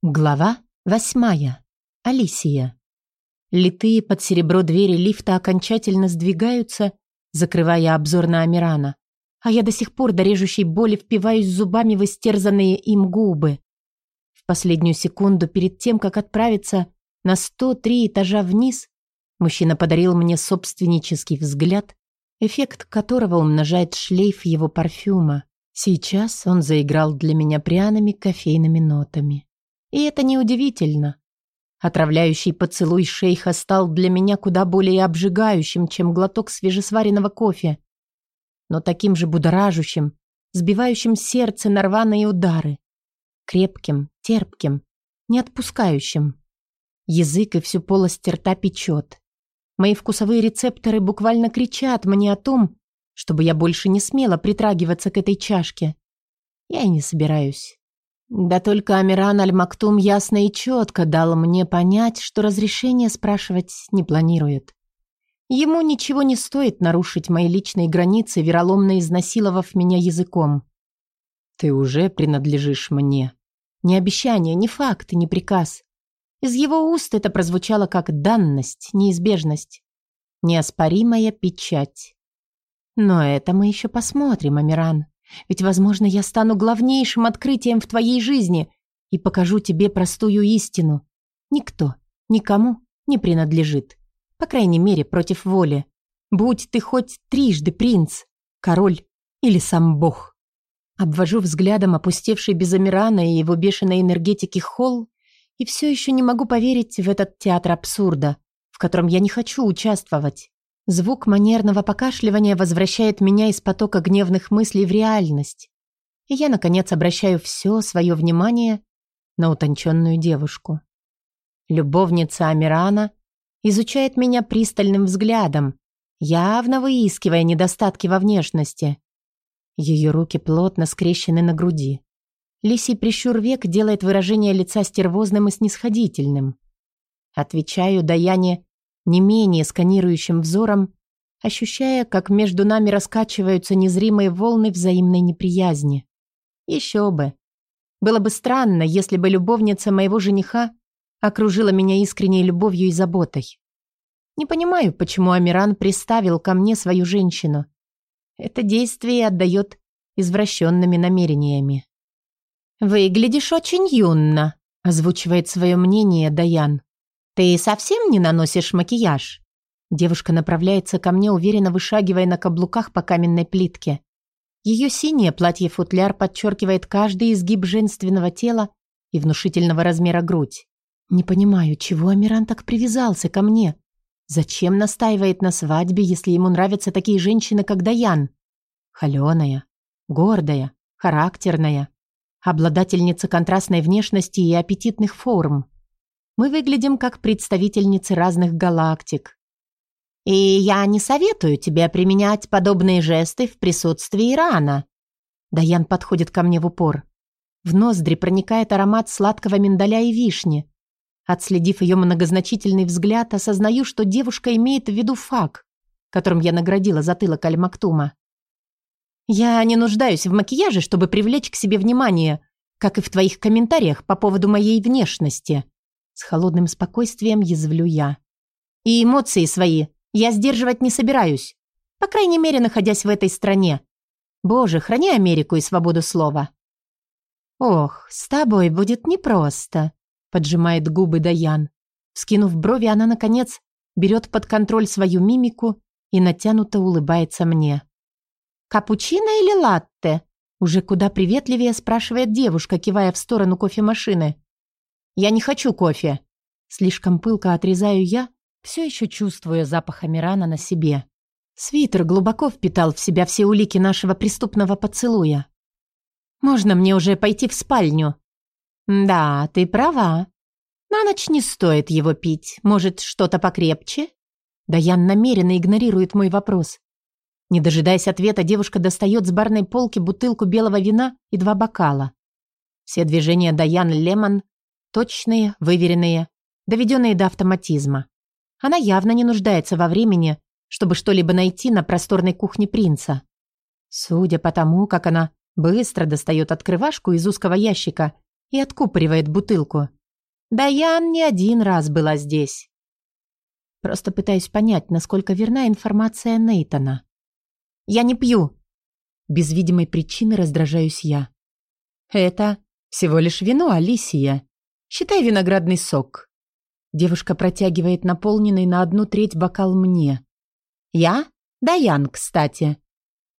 Глава восьмая. Алисия. Литые под серебро двери лифта окончательно сдвигаются, закрывая обзор на Амирана. А я до сих пор до режущей боли впиваюсь зубами в истерзанные им губы. В последнюю секунду перед тем, как отправиться на 103 этажа вниз, мужчина подарил мне собственнический взгляд, эффект которого умножает шлейф его парфюма. Сейчас он заиграл для меня пряными кофейными нотами. И это неудивительно. Отравляющий поцелуй шейха стал для меня куда более обжигающим, чем глоток свежесваренного кофе, но таким же будоражущим, сбивающим сердце на рваные удары, крепким, терпким, не отпускающим. Язык и всю полость рта печет. Мои вкусовые рецепторы буквально кричат мне о том, чтобы я больше не смела притрагиваться к этой чашке. Я и не собираюсь. Да только Амиран Аль-Мактум ясно и четко дал мне понять, что разрешение спрашивать не планирует. Ему ничего не стоит нарушить мои личные границы, вероломно изнасиловав меня языком. «Ты уже принадлежишь мне». Ни обещание, ни факт, ни приказ. Из его уст это прозвучало как данность, неизбежность. Неоспоримая печать. Но это мы еще посмотрим, Амиран. Ведь, возможно, я стану главнейшим открытием в твоей жизни и покажу тебе простую истину. Никто, никому не принадлежит. По крайней мере, против воли. Будь ты хоть трижды принц, король или сам бог. Обвожу взглядом опустевший без Амирана и его бешеной энергетики холл и все еще не могу поверить в этот театр абсурда, в котором я не хочу участвовать. Звук манерного покашливания возвращает меня из потока гневных мыслей в реальность. И я, наконец, обращаю все свое внимание на утонченную девушку. Любовница Амирана изучает меня пристальным взглядом, явно выискивая недостатки во внешности. Ее руки плотно скрещены на груди. Лисий прищур век делает выражение лица стервозным и снисходительным. Отвечаю Даяне не менее сканирующим взором, ощущая, как между нами раскачиваются незримые волны взаимной неприязни. Еще бы. Было бы странно, если бы любовница моего жениха окружила меня искренней любовью и заботой. Не понимаю, почему Амиран приставил ко мне свою женщину. Это действие отдает извращенными намерениями. «Выглядишь очень юно», — озвучивает свое мнение Даян. «Ты совсем не наносишь макияж?» Девушка направляется ко мне, уверенно вышагивая на каблуках по каменной плитке. Ее синее платье-футляр подчеркивает каждый изгиб женственного тела и внушительного размера грудь. Не понимаю, чего Амиран так привязался ко мне? Зачем настаивает на свадьбе, если ему нравятся такие женщины, как Даян? Холеная, гордая, характерная, обладательница контрастной внешности и аппетитных форм. Мы выглядим как представительницы разных галактик. И я не советую тебе применять подобные жесты в присутствии Ирана. Даян подходит ко мне в упор. В ноздри проникает аромат сладкого миндаля и вишни. Отследив ее многозначительный взгляд, осознаю, что девушка имеет в виду фак, которым я наградила затылок Аль-Мактума. Я не нуждаюсь в макияже, чтобы привлечь к себе внимание, как и в твоих комментариях по поводу моей внешности. С холодным спокойствием язвлю я. И эмоции свои я сдерживать не собираюсь. По крайней мере, находясь в этой стране. Боже, храни Америку и свободу слова. Ох, с тобой будет непросто, поджимает губы Даян. Скинув брови, она, наконец, берет под контроль свою мимику и натянуто улыбается мне. «Капучино или латте?» Уже куда приветливее спрашивает девушка, кивая в сторону кофемашины. «Я не хочу кофе». Слишком пылко отрезаю я, все еще чувствуя запах Амирана на себе. Свитер глубоко впитал в себя все улики нашего преступного поцелуя. «Можно мне уже пойти в спальню?» «Да, ты права. На ночь не стоит его пить. Может, что-то покрепче?» Даян намеренно игнорирует мой вопрос. Не дожидаясь ответа, девушка достает с барной полки бутылку белого вина и два бокала. Все движения Даян Лемон Точные, выверенные, доведенные до автоматизма. Она явно не нуждается во времени, чтобы что-либо найти на просторной кухне принца. Судя по тому, как она быстро достает открывашку из узкого ящика и откупоривает бутылку. Даян не один раз была здесь. Просто пытаюсь понять, насколько верна информация Нейтона. «Я не пью!» Без видимой причины раздражаюсь я. «Это всего лишь вино, Алисия. Считай виноградный сок». Девушка протягивает наполненный на одну треть бокал мне. «Я? Даян, кстати.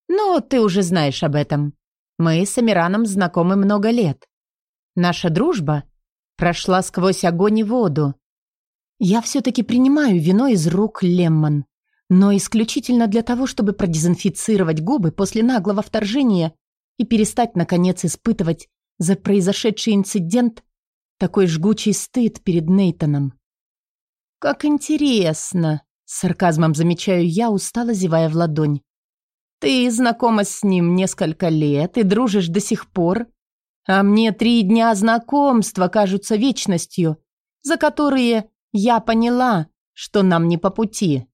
Но ты уже знаешь об этом. Мы с Амираном знакомы много лет. Наша дружба прошла сквозь огонь и воду. Я все-таки принимаю вино из рук Леммон, но исключительно для того, чтобы продезинфицировать губы после наглого вторжения и перестать, наконец, испытывать за произошедший инцидент такой жгучий стыд перед Нейтоном. «Как интересно!» — с сарказмом замечаю я, устало зевая в ладонь. «Ты знакома с ним несколько лет и дружишь до сих пор, а мне три дня знакомства кажутся вечностью, за которые я поняла, что нам не по пути.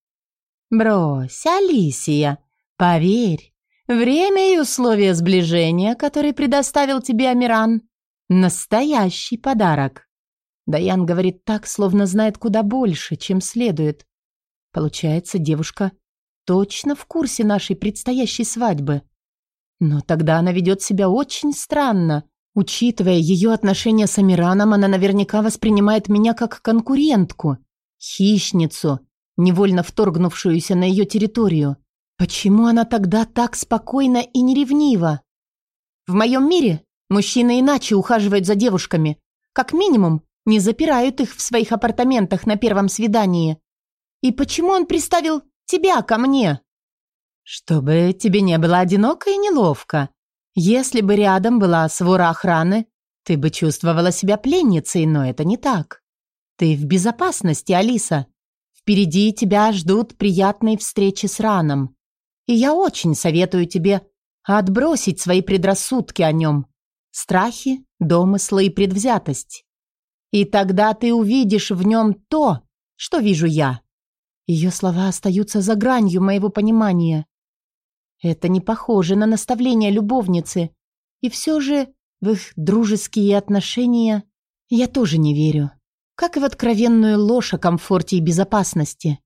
Брось, Алисия, поверь, время и условия сближения, которые предоставил тебе Амиран, настоящий подарок. Даян говорит так, словно знает куда больше, чем следует. Получается, девушка точно в курсе нашей предстоящей свадьбы. Но тогда она ведет себя очень странно, Учитывая ее отношения с Амираном, она наверняка воспринимает меня как конкурентку, хищницу, невольно вторгнувшуюся на ее территорию. Почему она тогда так спокойна и неревнива? В моем мире мужчины иначе ухаживают за девушками. Как минимум, не запирают их в своих апартаментах на первом свидании. И почему он приставил тебя ко мне? Чтобы тебе не было одиноко и неловко. Если бы рядом была свора охраны, ты бы чувствовала себя пленницей, но это не так. Ты в безопасности, Алиса. Впереди тебя ждут приятные встречи с Раном. И я очень советую тебе отбросить свои предрассудки о нем. Страхи, домыслы и предвзятость. И тогда ты увидишь в нем то, что вижу я. Ее слова остаются за гранью моего понимания. Это не похоже на наставление любовницы. И все же в их дружеские отношения я тоже не верю. Как и в откровенную ложь о комфорте и безопасности.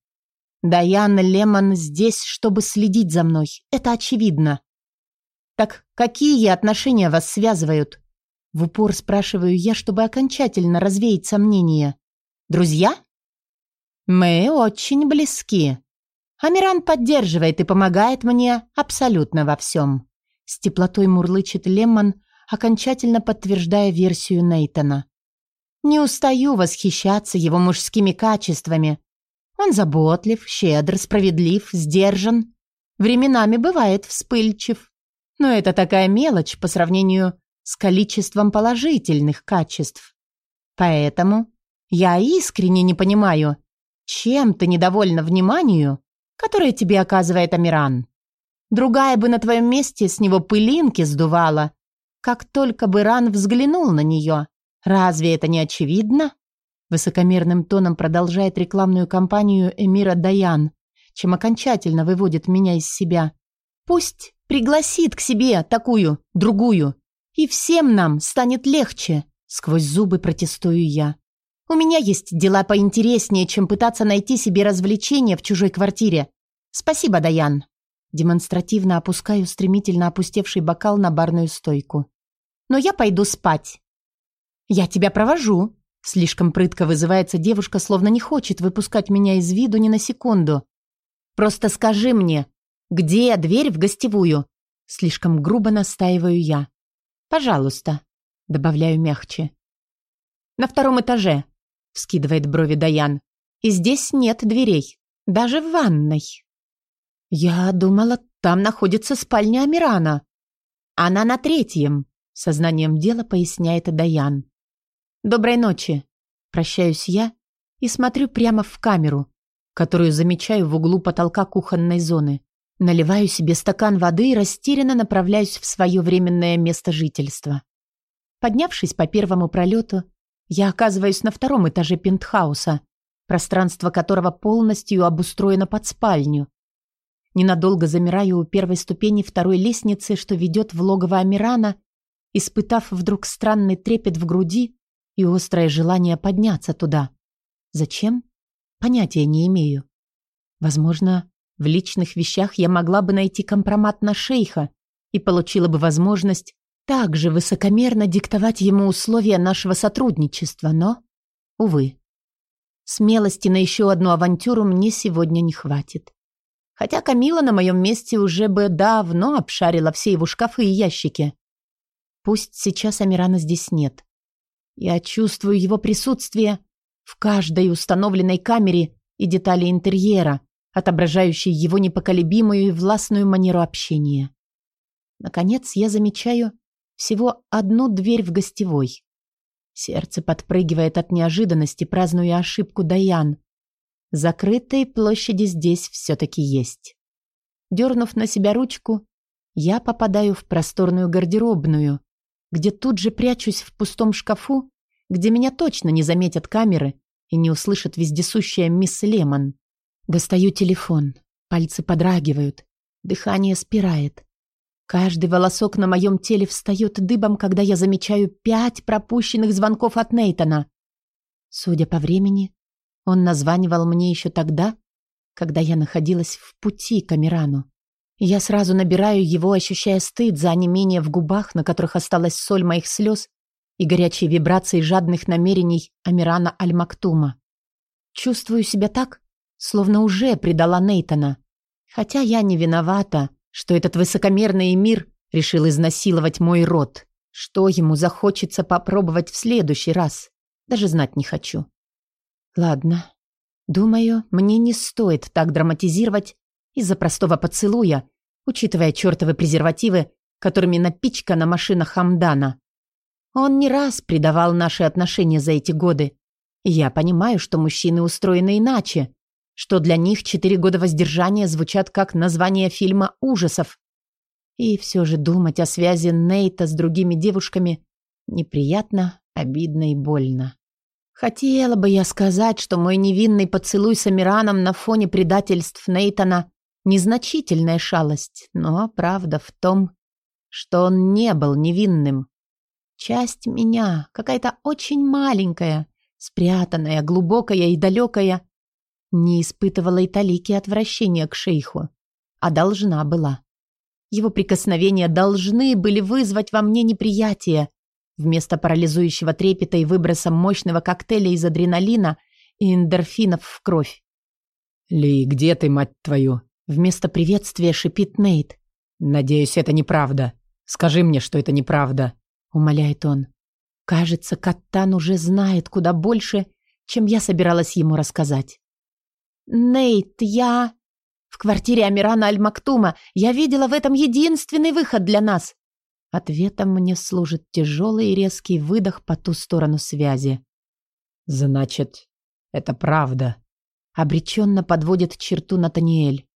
Даян Лемон здесь, чтобы следить за мной. Это очевидно. Так какие отношения вас связывают? В упор спрашиваю я, чтобы окончательно развеять сомнения. Друзья? Мы очень близки. Амиран поддерживает и помогает мне абсолютно во всем. С теплотой мурлычет Леммон, окончательно подтверждая версию Нейтона. Не устаю восхищаться его мужскими качествами. Он заботлив, щедр, справедлив, сдержан. Временами бывает вспыльчив. Но это такая мелочь по сравнению с количеством положительных качеств. Поэтому я искренне не понимаю, чем ты недовольна вниманию, которое тебе оказывает Амиран. Другая бы на твоем месте с него пылинки сдувала, как только бы Ран взглянул на нее. Разве это не очевидно? Высокомерным тоном продолжает рекламную кампанию Эмира Даян, чем окончательно выводит меня из себя. Пусть пригласит к себе такую, другую, и всем нам станет легче. Сквозь зубы протестую я. У меня есть дела поинтереснее, чем пытаться найти себе развлечение в чужой квартире. Спасибо, Даян. Демонстративно опускаю стремительно опустевший бокал на барную стойку. Но я пойду спать. Я тебя провожу. Слишком прытко вызывается девушка, словно не хочет выпускать меня из виду ни на секунду. Просто скажи мне, где дверь в гостевую? Слишком грубо настаиваю я. Пожалуйста, добавляю мягче. На втором этаже. — вскидывает брови Даян. «И здесь нет дверей, даже в ванной». «Я думала, там находится спальня Амирана». «Она на третьем», — сознанием дела поясняет Даян. «Доброй ночи». Прощаюсь я и смотрю прямо в камеру, которую замечаю в углу потолка кухонной зоны. Наливаю себе стакан воды и растерянно направляюсь в свое временное место жительства. Поднявшись по первому пролету, я оказываюсь на втором этаже пентхауса, пространство которого полностью обустроено под спальню. Ненадолго замираю у первой ступени второй лестницы, что ведет в логово Амирана, испытав вдруг странный трепет в груди и острое желание подняться туда. Зачем? Понятия не имею. Возможно, в личных вещах я могла бы найти компромат на шейха и получила бы возможность также высокомерно диктовать ему условия нашего сотрудничества, но, увы, смелости на еще одну авантюру мне сегодня не хватит. Хотя Камила на моем месте уже бы давно обшарила все его шкафы и ящики. Пусть сейчас Амирана здесь нет. Я чувствую его присутствие в каждой установленной камере и детали интерьера, отображающей его непоколебимую и властную манеру общения. Наконец я замечаю всего одну дверь в гостевой. Сердце подпрыгивает от неожиданности, празднуя ошибку Даян. Закрытой площади здесь все-таки есть. Дернув на себя ручку, я попадаю в просторную гардеробную, где тут же прячусь в пустом шкафу, где меня точно не заметят камеры и не услышат вездесущая мисс Лемон. Достаю телефон, пальцы подрагивают, дыхание спирает. Каждый волосок на моем теле встает дыбом, когда я замечаю пять пропущенных звонков от Нейтона. Судя по времени, он названивал мне еще тогда, когда я находилась в пути к Амирану. Я сразу набираю его, ощущая стыд за онемение в губах, на которых осталась соль моих слез и горячие вибрации жадных намерений Амирана Аль-Мактума. Чувствую себя так, словно уже предала Нейтона. Хотя я не виновата, что этот высокомерный мир решил изнасиловать мой род. Что ему захочется попробовать в следующий раз, даже знать не хочу. Ладно. Думаю, мне не стоит так драматизировать из-за простого поцелуя, учитывая чертовы презервативы, которыми напичкана машина Хамдана. Он не раз предавал наши отношения за эти годы. Я понимаю, что мужчины устроены иначе, что для них четыре года воздержания звучат как название фильма ужасов. И все же думать о связи Нейта с другими девушками неприятно, обидно и больно. Хотела бы я сказать, что мой невинный поцелуй с Амираном на фоне предательств Нейтона – незначительная шалость, но правда в том, что он не был невинным. Часть меня, какая-то очень маленькая, спрятанная, глубокая и далекая, не испытывала и талики отвращения к шейху, а должна была. Его прикосновения должны были вызвать во мне неприятие, вместо парализующего трепета и выброса мощного коктейля из адреналина и эндорфинов в кровь. «Ли, где ты, мать твою?» Вместо приветствия шипит Нейт. «Надеюсь, это неправда. Скажи мне, что это неправда», — умоляет он. Кажется, Каттан уже знает куда больше, чем я собиралась ему рассказать. «Нейт, я...» «В квартире Амирана Аль-Мактума. Я видела в этом единственный выход для нас». Ответом мне служит тяжелый и резкий выдох по ту сторону связи. «Значит, это правда», — обреченно подводит черту Натаниэль.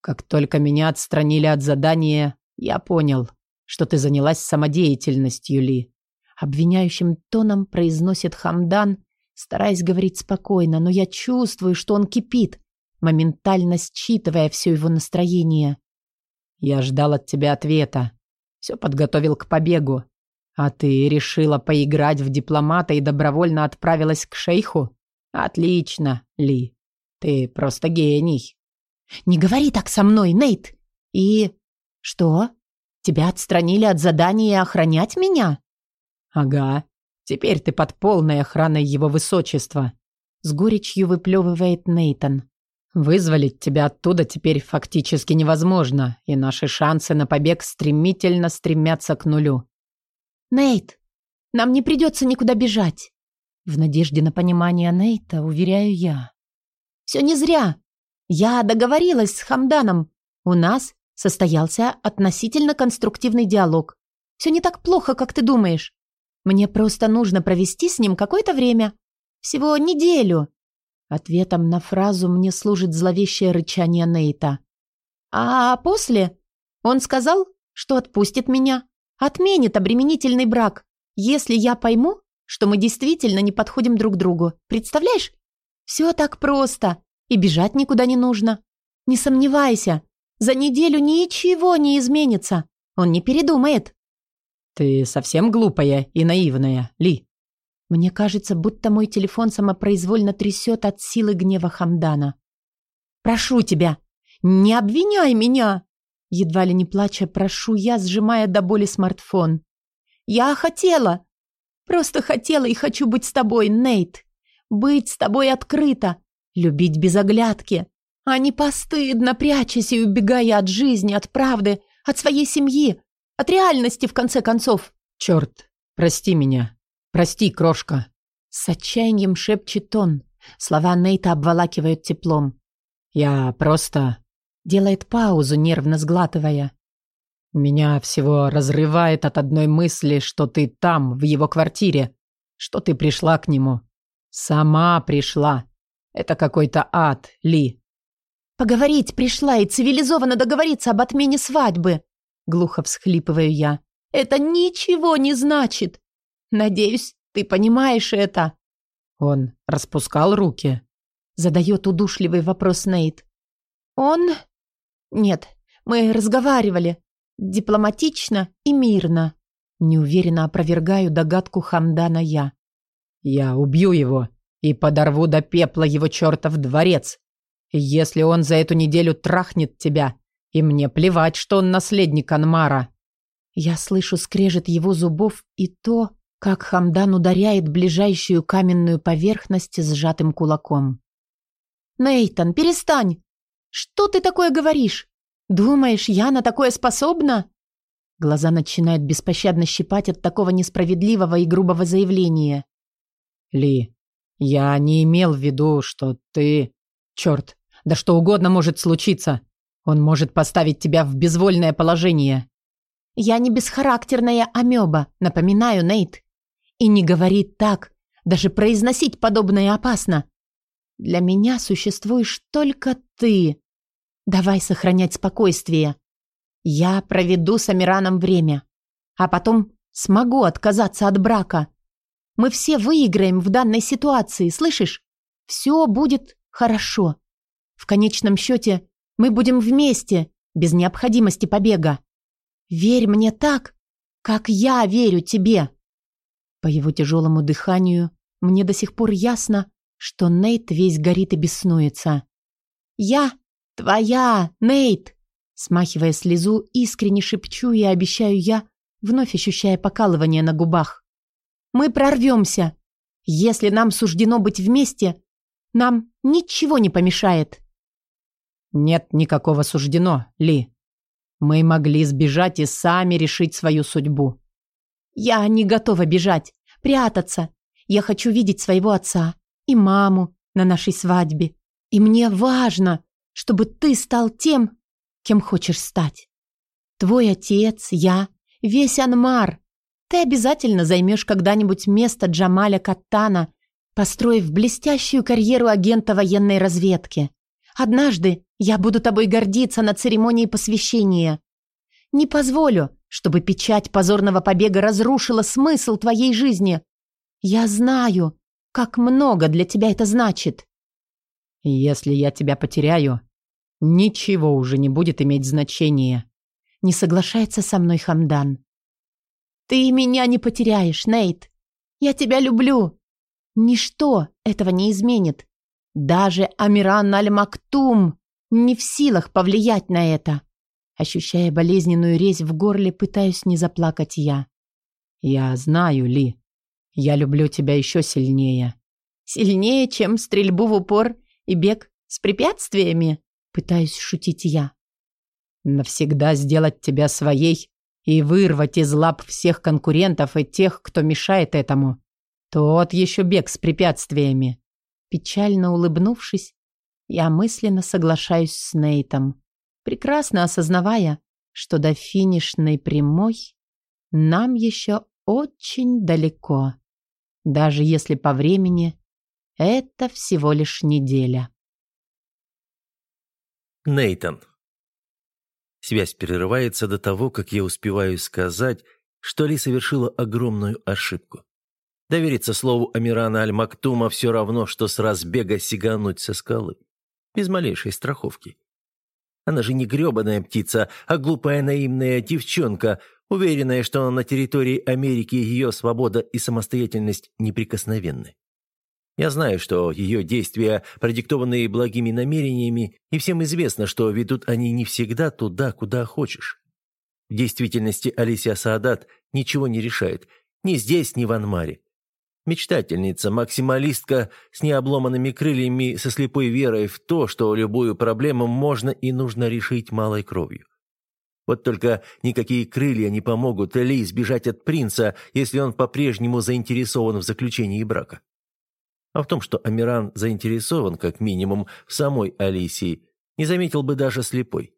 «Как только меня отстранили от задания, я понял, что ты занялась самодеятельностью, Ли», — обвиняющим тоном произносит Хамдан, стараясь говорить спокойно, но я чувствую, что он кипит, моментально считывая все его настроение. «Я ждал от тебя ответа. Все подготовил к побегу. А ты решила поиграть в дипломата и добровольно отправилась к шейху? Отлично, Ли. Ты просто гений». «Не говори так со мной, Нейт!» «И... что? Тебя отстранили от задания охранять меня?» «Ага. Теперь ты под полной охраной его высочества», — с горечью выплевывает Нейтон. «Вызволить тебя оттуда теперь фактически невозможно, и наши шансы на побег стремительно стремятся к нулю». «Нейт, нам не придется никуда бежать», — в надежде на понимание Нейта уверяю я. «Все не зря. Я договорилась с Хамданом. У нас состоялся относительно конструктивный диалог. Все не так плохо, как ты думаешь. Мне просто нужно провести с ним какое-то время. Всего неделю». Ответом на фразу мне служит зловещее рычание Нейта. «А после он сказал, что отпустит меня, отменит обременительный брак, если я пойму, что мы действительно не подходим друг другу. Представляешь? Все так просто, и бежать никуда не нужно. Не сомневайся, за неделю ничего не изменится. Он не передумает». Ты совсем глупая и наивная, Ли. Мне кажется, будто мой телефон самопроизвольно трясет от силы гнева Хамдана. «Прошу тебя, не обвиняй меня!» Едва ли не плача, прошу я, сжимая до боли смартфон. «Я хотела! Просто хотела и хочу быть с тобой, Нейт! Быть с тобой открыто, любить без оглядки, а не постыдно прячась и убегая от жизни, от правды, от своей семьи, от реальности, в конце концов!» «Черт, прости меня!» «Прости, крошка!» С отчаянием шепчет он. Слова Нейта обволакивают теплом. «Я просто...» Делает паузу, нервно сглатывая. «Меня всего разрывает от одной мысли, что ты там, в его квартире, что ты пришла к нему. Сама пришла. Это какой-то ад, Ли». «Поговорить пришла и цивилизованно договориться об отмене свадьбы», глухо всхлипываю я. «Это ничего не значит. Надеюсь, ты понимаешь это. Он распускал руки. Задает удушливый вопрос Нейт. Он? Нет, мы разговаривали. Дипломатично и мирно. Неуверенно опровергаю догадку Хамдана я. Я убью его и подорву до пепла его чертов дворец. Если он за эту неделю трахнет тебя, и мне плевать, что он наследник Анмара. Я слышу скрежет его зубов и то, как Хамдан ударяет ближайшую каменную поверхность сжатым кулаком. «Нейтан, перестань! Что ты такое говоришь? Думаешь, я на такое способна?» Глаза начинают беспощадно щипать от такого несправедливого и грубого заявления. «Ли, я не имел в виду, что ты... Черт, да что угодно может случиться. Он может поставить тебя в безвольное положение». «Я не бесхарактерная амеба, напоминаю, Нейт. И не говорит так. Даже произносить подобное опасно. Для меня существуешь только ты. Давай сохранять спокойствие. Я проведу с Амираном время. А потом смогу отказаться от брака. Мы все выиграем в данной ситуации, слышишь? Все будет хорошо. В конечном счете мы будем вместе, без необходимости побега. Верь мне так, как я верю тебе. По его тяжелому дыханию мне до сих пор ясно, что Нейт весь горит и беснуется. «Я твоя, Нейт!» Смахивая слезу, искренне шепчу и обещаю я, вновь ощущая покалывание на губах. «Мы прорвемся. Если нам суждено быть вместе, нам ничего не помешает». «Нет никакого суждено, Ли. Мы могли сбежать и сами решить свою судьбу. Я не готова бежать, прятаться. Я хочу видеть своего отца и маму на нашей свадьбе. И мне важно, чтобы ты стал тем, кем хочешь стать. Твой отец, я, весь Анмар. Ты обязательно займешь когда-нибудь место Джамаля Каттана, построив блестящую карьеру агента военной разведки. Однажды я буду тобой гордиться на церемонии посвящения. Не позволю, чтобы печать позорного побега разрушила смысл твоей жизни. Я знаю, как много для тебя это значит. Если я тебя потеряю, ничего уже не будет иметь значения. Не соглашается со мной Хамдан. Ты меня не потеряешь, Нейт. Я тебя люблю. Ничто этого не изменит. Даже Амиран Аль-Мактум не в силах повлиять на это. Ощущая болезненную резь в горле, пытаюсь не заплакать я. «Я знаю, Ли. Я люблю тебя еще сильнее». «Сильнее, чем стрельбу в упор и бег с препятствиями?» Пытаюсь шутить я. «Навсегда сделать тебя своей и вырвать из лап всех конкурентов и тех, кто мешает этому. Тот еще бег с препятствиями». Печально улыбнувшись, я мысленно соглашаюсь с Нейтом прекрасно осознавая, что до финишной прямой нам еще очень далеко, даже если по времени это всего лишь неделя. Нейтан. Связь прерывается до того, как я успеваю сказать, что Ли совершила огромную ошибку. Довериться слову Амирана Аль-Мактума все равно, что с разбега сигануть со скалы. Без малейшей страховки. Она же не гребаная птица, а глупая наивная девчонка, уверенная, что на территории Америки ее свобода и самостоятельность неприкосновенны. Я знаю, что ее действия, продиктованные благими намерениями, и всем известно, что ведут они не всегда туда, куда хочешь. В действительности Алисия Саадат ничего не решает, ни здесь, ни в Анмаре. Мечтательница, максималистка с необломанными крыльями, со слепой верой в то, что любую проблему можно и нужно решить малой кровью. Вот только никакие крылья не помогут Ли избежать от принца, если он по-прежнему заинтересован в заключении брака. А в том, что Амиран заинтересован, как минимум, в самой Алисии, не заметил бы даже слепой.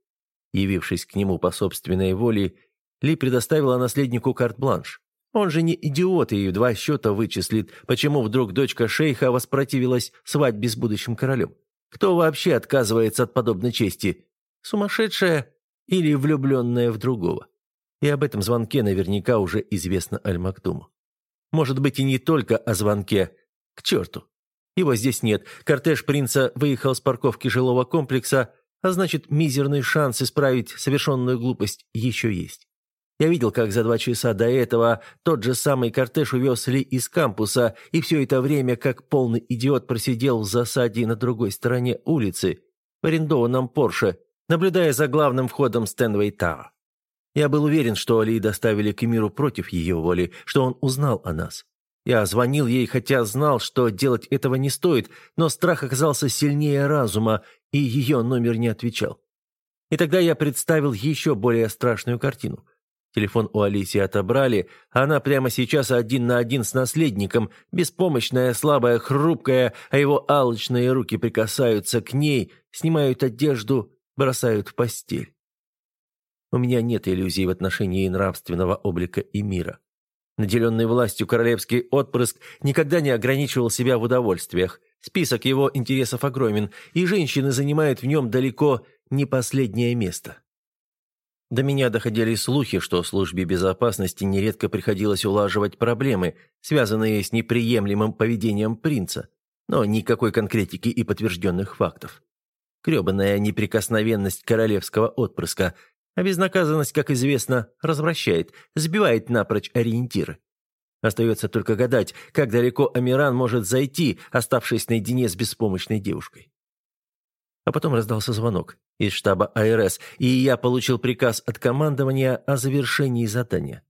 Явившись к нему по собственной воле, Ли предоставила наследнику карт-бланш. Он же не идиот и в два счета вычислит, почему вдруг дочка шейха воспротивилась свадьбе с будущим королем. Кто вообще отказывается от подобной чести? Сумасшедшая или влюбленная в другого? И об этом звонке наверняка уже известно Аль-Мактуму. Может быть и не только о звонке. К черту. Его здесь нет. Кортеж принца выехал с парковки жилого комплекса, а значит, мизерный шанс исправить совершенную глупость еще есть. Я видел, как за два часа до этого тот же самый кортеж увез Ли из кампуса, и все это время, как полный идиот, просидел в засаде на другой стороне улицы, в арендованном Порше, наблюдая за главным входом Стэнвей Тауэр. Я был уверен, что Ли доставили к миру против ее воли, что он узнал о нас. Я звонил ей, хотя знал, что делать этого не стоит, но страх оказался сильнее разума, и ее номер не отвечал. И тогда я представил еще более страшную картину – Телефон у Алисии отобрали, а она прямо сейчас один на один с наследником, беспомощная, слабая, хрупкая, а его алчные руки прикасаются к ней, снимают одежду, бросают в постель. У меня нет иллюзий в отношении нравственного облика и мира. Наделенный властью королевский отпрыск никогда не ограничивал себя в удовольствиях. Список его интересов огромен, и женщины занимают в нем далеко не последнее место. До меня доходили слухи, что службе безопасности нередко приходилось улаживать проблемы, связанные с неприемлемым поведением принца, но никакой конкретики и подтвержденных фактов. Гребанная неприкосновенность королевского отпрыска, а безнаказанность, как известно, развращает, сбивает напрочь ориентиры. Остается только гадать, как далеко Амиран может зайти, оставшись наедине с беспомощной девушкой. А потом раздался звонок из штаба АРС, и я получил приказ от командования о завершении задания.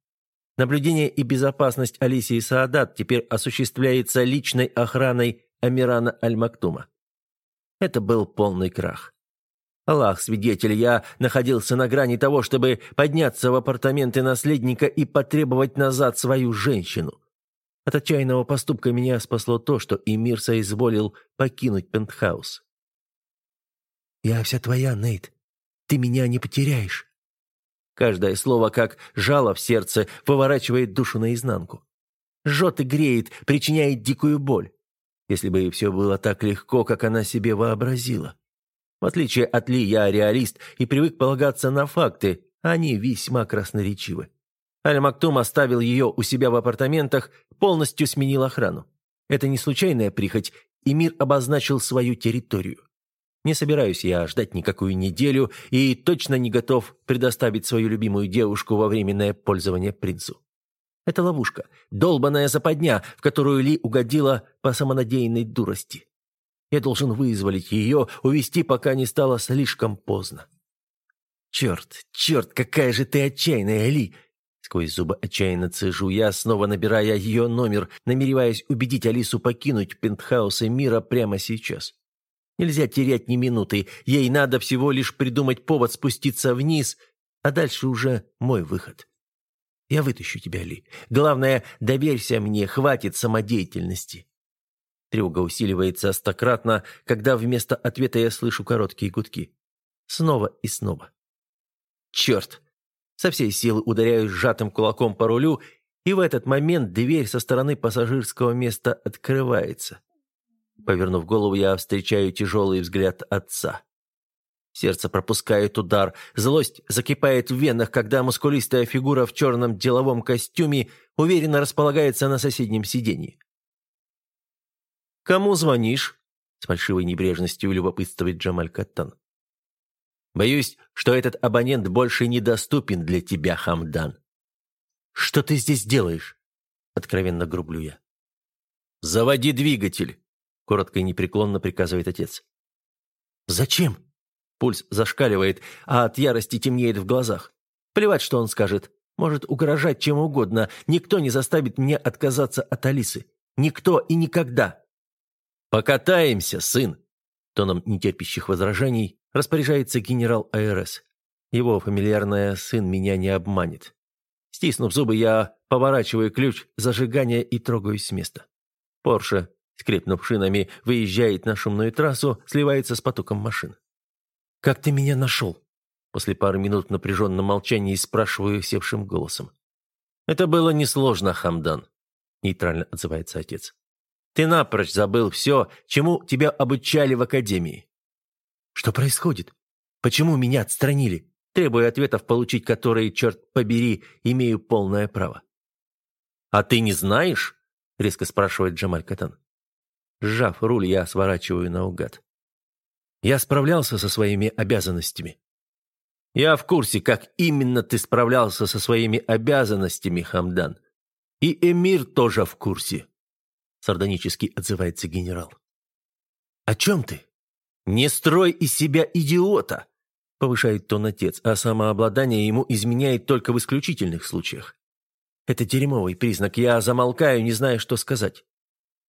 Наблюдение и безопасность Алисии Саадат теперь осуществляется личной охраной Амирана Аль-Мактума. Это был полный крах. Аллах, свидетель, я находился на грани того, чтобы подняться в апартаменты наследника и потребовать назад свою женщину. От отчаянного поступка меня спасло то, что Эмир соизволил покинуть пентхаус. «Я вся твоя, Нейт. Ты меня не потеряешь». Каждое слово, как жало в сердце, выворачивает душу наизнанку. Жжет и греет, причиняет дикую боль. Если бы и все было так легко, как она себе вообразила. В отличие от Ли, я реалист и привык полагаться на факты, они весьма красноречивы. Аль-Мактум оставил ее у себя в апартаментах, полностью сменил охрану. Это не случайная прихоть, и мир обозначил свою территорию. Не собираюсь я ждать никакую неделю и точно не готов предоставить свою любимую девушку во временное пользование принцу. Это ловушка, долбаная западня, в которую Ли угодила по самонадеянной дурости. Я должен вызволить ее, увести, пока не стало слишком поздно. «Черт, черт, какая же ты отчаянная, Ли!» Сквозь зубы отчаянно цежу я, снова набирая ее номер, намереваясь убедить Алису покинуть пентхаусы мира прямо сейчас. Нельзя терять ни минуты. Ей надо всего лишь придумать повод спуститься вниз, а дальше уже мой выход. Я вытащу тебя, Ли. Главное, доверься мне, хватит самодеятельности. Тревога усиливается стократно, когда вместо ответа я слышу короткие гудки. Снова и снова. Черт! Со всей силы ударяю сжатым кулаком по рулю, и в этот момент дверь со стороны пассажирского места открывается. Повернув голову, я встречаю тяжелый взгляд отца. Сердце пропускает удар, злость закипает в венах, когда мускулистая фигура в черном деловом костюме уверенно располагается на соседнем сиденье. «Кому звонишь?» — с фальшивой небрежностью любопытствует Джамаль Каттан. «Боюсь, что этот абонент больше недоступен для тебя, Хамдан», Что ты здесь делаешь?» Откровенно грублю я. «Заводи двигатель!» Коротко и непреклонно приказывает отец. «Зачем?» Пульс зашкаливает, а от ярости темнеет в глазах. Плевать, что он скажет. Может угрожать чем угодно. Никто не заставит меня отказаться от Алисы. Никто и никогда. «Покатаемся, сын!» Тоном нетерпящих возражений распоряжается генерал АРС. Его фамильярная «сын» меня не обманет. Стиснув зубы, я поворачиваю ключ зажигания и трогаюсь с места. Порше, скрипнув шинами, выезжает на шумную трассу, сливается с потоком машин. «Как ты меня нашел?» После пары минут напряженного молчания спрашиваю севшим голосом. «Это было несложно, Хамдан», — нейтрально отзывается отец. «Ты напрочь забыл все, чему тебя обучали в академии». «Что происходит? Почему меня отстранили?» Требую ответов, получить которые, черт побери, имею полное право. «А ты не знаешь?» — резко спрашивает Джамаль Катан. Сжав руль, я сворачиваю наугад. Я справлялся со своими обязанностями. Я в курсе, как именно ты справлялся со своими обязанностями, Хамдан. И эмир тоже в курсе. Сардонически отзывается генерал. О чем ты? Не строй из себя идиота. Повышает тон отец, а самообладание ему изменяет только в исключительных случаях. Это дерьмовый признак, я замолкаю, не зная, что сказать.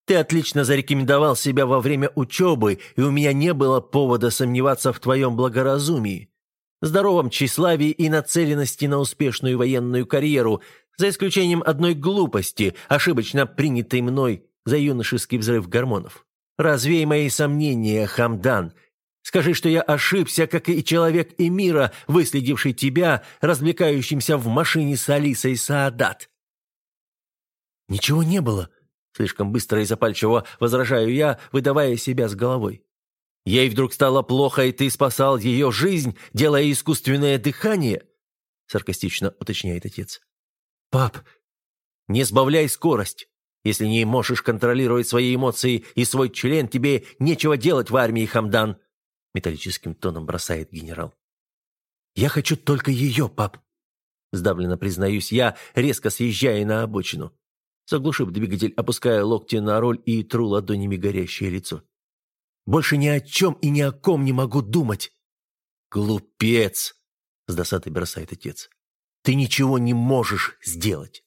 Ты отлично зарекомендовал себя во время учебы, и у меня не было повода сомневаться в твоем благоразумии здоровом тщеславии и нацеленности на успешную военную карьеру, за исключением одной глупости, ошибочно принятой мной за юношеский взрыв гормонов. Развей мои сомнения, Хамдан. Скажи, что я ошибся, как и человек Эмира, выследивший тебя, развлекающимся в машине с Алисой Саадат. Ничего не было, слишком быстро и запальчиво возражаю я, выдавая себя с головой. Ей вдруг стало плохо, и ты спасал ее жизнь, делая искусственное дыхание?» Саркастично уточняет отец. «Пап, не сбавляй скорость. Если не можешь контролировать свои эмоции и свой член, тебе нечего делать в армии, Хамдан!» Металлическим тоном бросает генерал. «Я хочу только ее, пап!» Сдавленно признаюсь я, резко съезжая на обочину. Заглушив двигатель, опуская локти на роль и тру ладонями горящее лицо. Больше ни о чем и ни о ком не могу думать. Глупец, с досадой бросает отец. Ты ничего не можешь сделать.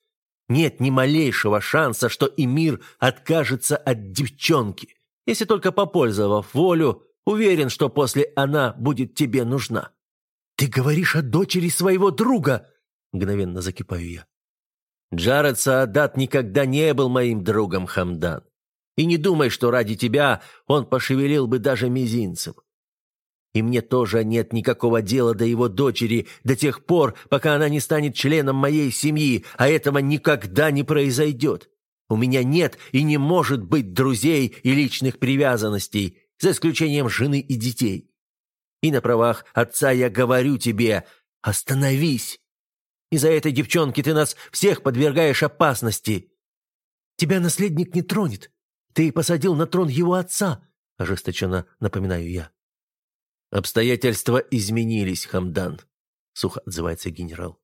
Нет ни малейшего шанса, что и мир откажется от девчонки. Если только попользовав волю, уверен, что после она будет тебе нужна. Ты говоришь о дочери своего друга, мгновенно закипаю я. Джаред Саадат никогда не был моим другом, Хамдан. И не думай, что ради тебя он пошевелил бы даже мизинцем. И мне тоже нет никакого дела до его дочери до тех пор, пока она не станет членом моей семьи, а этого никогда не произойдет. У меня нет и не может быть друзей и личных привязанностей, за исключением жены и детей. И на правах отца я говорю тебе, остановись. Из-за этой девчонки ты нас всех подвергаешь опасности. Тебя наследник не тронет, ты посадил на трон его отца, ожесточенно напоминаю я. Обстоятельства изменились, Хамдан, сухо отзывается генерал.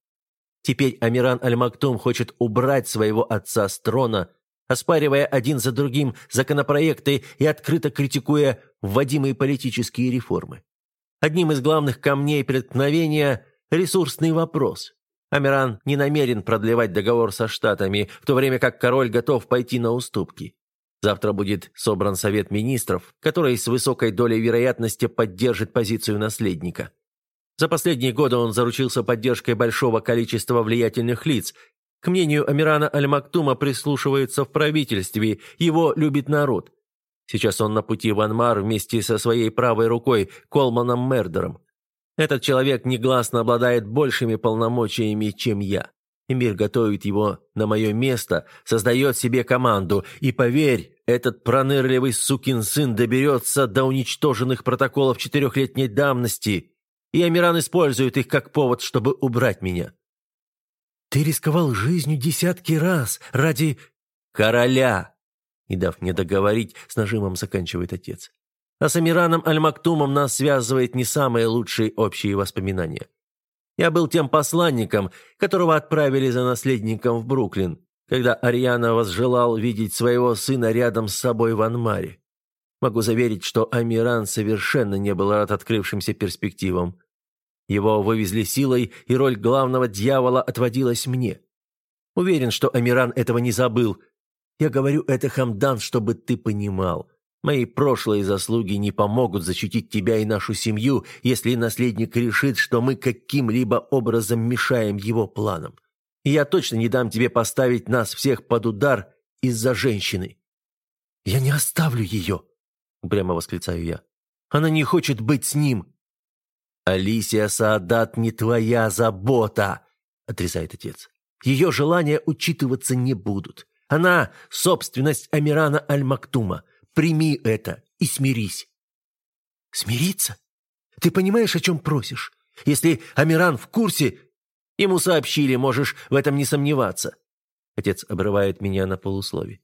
Теперь Амиран Аль-Мактум хочет убрать своего отца с трона, оспаривая один за другим законопроекты и открыто критикуя вводимые политические реформы. Одним из главных камней преткновения – ресурсный вопрос. Амиран не намерен продлевать договор со Штатами, в то время как король готов пойти на уступки. Завтра будет собран Совет Министров, который с высокой долей вероятности поддержит позицию наследника. За последние годы он заручился поддержкой большого количества влиятельных лиц. К мнению Амирана Аль-Мактума прислушиваются в правительстве, его любит народ. Сейчас он на пути в Анмар вместе со своей правой рукой Колманом Мердером. Этот человек негласно обладает большими полномочиями, чем я. Эмир готовит его на мое место, создает себе команду. И поверь, этот пронырливый сукин сын доберется до уничтоженных протоколов четырехлетней давности, и Амиран использует их как повод, чтобы убрать меня. Ты рисковал жизнью десятки раз ради короля. Не дав мне договорить, с нажимом заканчивает отец. А с Амираном Аль-Мактумом нас связывает не самые лучшие общие воспоминания. Я был тем посланником, которого отправили за наследником в Бруклин, когда Ариана возжелал видеть своего сына рядом с собой в Анмаре. Могу заверить, что Амиран совершенно не был рад открывшимся перспективам. Его вывезли силой, и роль главного дьявола отводилась мне. Уверен, что Амиран этого не забыл. Я говорю это, Хамдан, чтобы ты понимал. Мои прошлые заслуги не помогут защитить тебя и нашу семью, если наследник решит, что мы каким-либо образом мешаем его планам. Я точно не дам тебе поставить нас всех под удар из-за женщины». «Я не оставлю ее», — упрямо восклицаю я. «Она не хочет быть с ним». «Алисия Саадат не твоя забота», — отрезает отец. «Ее желания учитываться не будут. Она — собственность Амирана Аль-Мактума. Прими это и смирись». «Смириться? Ты понимаешь, о чем просишь? Если Амиран в курсе, ему сообщили, можешь в этом не сомневаться». Отец обрывает меня на полуслове.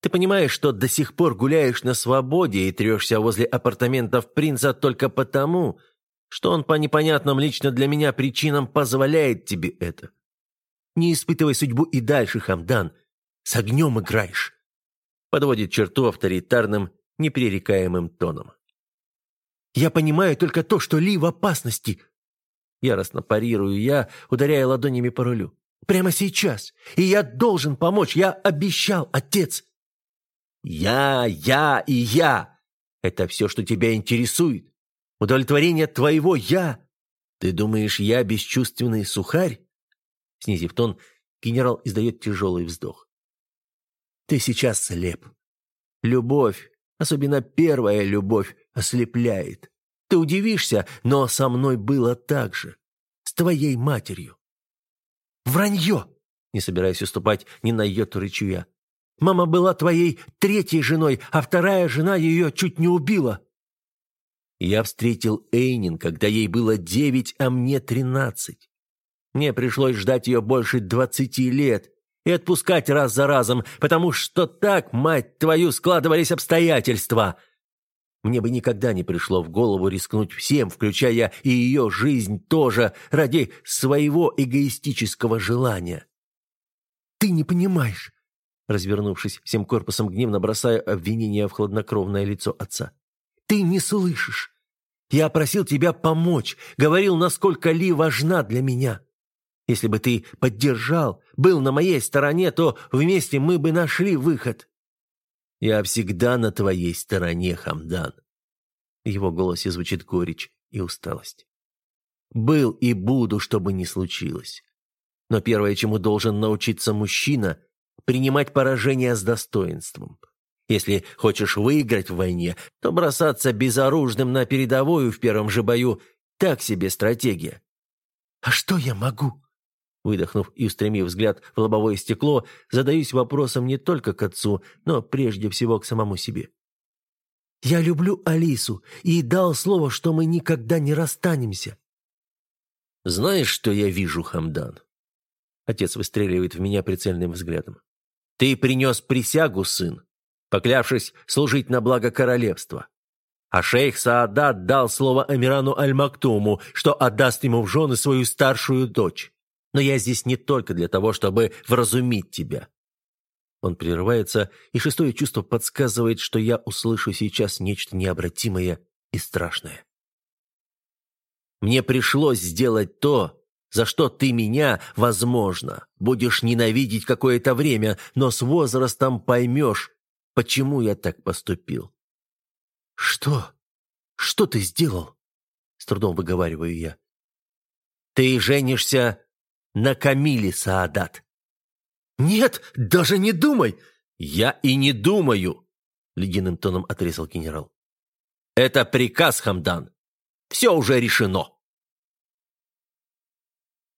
«Ты понимаешь, что до сих пор гуляешь на свободе и трешься возле апартаментов принца только потому, что он по непонятным лично для меня причинам позволяет тебе это. Не испытывай судьбу и дальше, Хамдан. С огнем играешь подводит черту авторитарным, непререкаемым тоном. «Я понимаю только то, что Ли в опасности!» Яростно парирую я, ударяя ладонями по рулю. «Прямо сейчас! И я должен помочь! Я обещал, отец!» «Я, я и я! Это все, что тебя интересует! Удовлетворение твоего «я»! Ты думаешь, я бесчувственный сухарь?» Снизив тон, генерал издает тяжелый вздох. Ты сейчас слеп. Любовь, особенно первая любовь, ослепляет. Ты удивишься, но со мной было так же. С твоей матерью. Вранье! Не собираясь уступать ни на йоту рычу я. Мама была твоей третьей женой, а вторая жена ее чуть не убила. Я встретил Эйнин, когда ей было девять, а мне тринадцать. Мне пришлось ждать ее больше двадцати лет, и отпускать раз за разом, потому что так, мать твою, складывались обстоятельства. Мне бы никогда не пришло в голову рискнуть всем, включая и ее жизнь тоже, ради своего эгоистического желания. «Ты не понимаешь», развернувшись всем корпусом, гневно бросая обвинение в хладнокровное лицо отца. «Ты не слышишь. Я просил тебя помочь, говорил, насколько Ли важна для меня. Если бы ты поддержал, был на моей стороне, то вместе мы бы нашли выход». «Я всегда на твоей стороне, Хамдан». В его голосе звучит горечь и усталость. «Был и буду, что бы ни случилось. Но первое, чему должен научиться мужчина, принимать поражение с достоинством. Если хочешь выиграть в войне, то бросаться безоружным на передовую в первом же бою – так себе стратегия. «А что я могу?» Выдохнув и устремив взгляд в лобовое стекло, задаюсь вопросом не только к отцу, но прежде всего к самому себе. «Я люблю Алису и дал слово, что мы никогда не расстанемся». «Знаешь, что я вижу, Хамдан?» Отец выстреливает в меня прицельным взглядом. «Ты принес присягу, сын, поклявшись служить на благо королевства. А шейх Саадат дал слово Амирану Аль-Мактуму, что отдаст ему в жены свою старшую дочь. Но я здесь не только для того, чтобы вразумить тебя». Он прерывается, и шестое чувство подсказывает, что я услышу сейчас нечто необратимое и страшное. «Мне пришлось сделать то, за что ты меня, возможно, будешь ненавидеть какое-то время, но с возрастом поймешь, почему я так поступил». «Что? Что ты сделал?» С трудом выговариваю я. «Ты женишься на Камиле Саадат. «Нет, даже не думай!» «Я и не думаю!» — ледяным тоном отрезал генерал. «Это приказ, Хамдан. Все уже решено!»